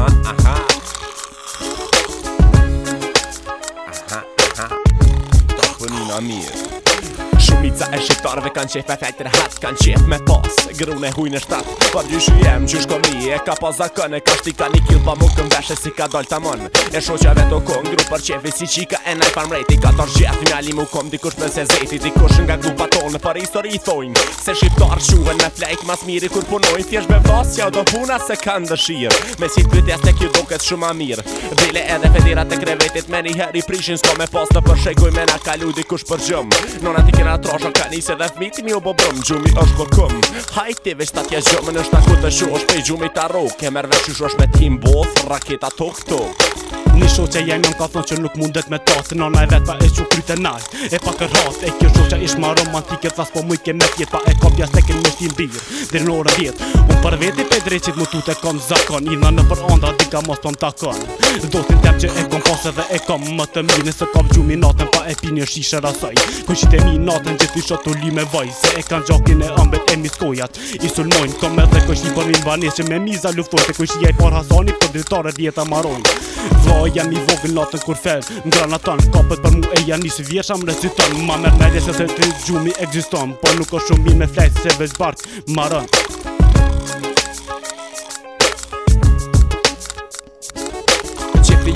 Ajá, ajá. Ajá, ajá. Tá na mesa. Mica e shqiptarve kanë qef e fejtër hat Kanë qef me pas, grune huj në shtat Pa dy shu jem, gjysh ko mi e ka pas zakën E ka shti ka një kill pa këm veshe si ka dal mënë, E shoqave të kon, gru për qefi si qika e naj farm rejti Ka tër gjef, një ali mu kom dikush për se zeti Dikush nga grupa tonë, për histori i thojnë Se shqiptar shuhen me flejk mas miri kur punojnë thjesht be vas, ja do puna se kanë dëshirë Me si të bytjes kjo do shumë a mirë Bile Kosha ka nisi dhe fmiti mi u bo brëm Gjumi është ko këm Hajti veç ta tje gjëmën është ta ku të shu është pej gjumi ta rru Kemer veç që shosh me tim bodh Raketa tuk tuk Një shoqe jaj nëm ka thonë që nuk mundet me tatë Nona e vetë pa e që kryte nalë E pa kërratë E kjo shoqe ish ma romantike Thas po mujke me tjetë Pa e ka pjas teke një shtim birë Dhe në orë vjetë Unë për veti pe dreqit mu tute kom zakon Ina në për onda dika mos po më takon Do të në tem që e mos edhe e kam më të mirë Nëse kam gjumi natën pa e pinje shishe rasaj saj qitë e mi natën gjithë i shoto li me vaj Se e kanë gjakin e ambet e miskojat I sulmojnë kam edhe kënë qitë për minë vanes Që me miza luftojnë Se kënë qitë jaj par hasani Për po dritare djeta maroj Vla jam i vogën natën kur fel Në grana kapët për mu e janë nisë vjesha më reciton Ma mërë me dhe se të gjumi egziston Por nuk është shumë mi me flejtë se veç Marën,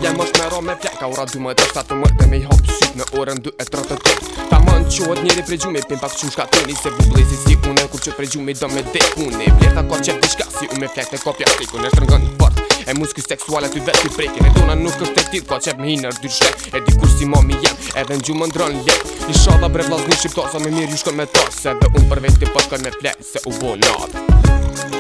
Ja mos me ro me fjak Ka ora 12 e 7 të mërë Dhe me i hop të syt në orën 2 e 3 të tërë Ta më në qohët njeri prej gjumi Pim pak qumë ka tëni se vë blezi si une Kur që prej i do me dhe pune Vjeta kor që të shka si u me fjak të kopja Kliku në shtërngën në fort E muski seksuale ty vetë ti prekin E tona nuk është e tiv Ka qep me hinër dyr shrek E di kur si momi jem Edhe në gjumë ndron lek shodha bre vlasni shqipto Sa me mirë ju shkon me tos Edhe unë të po me plek Se u bo nadë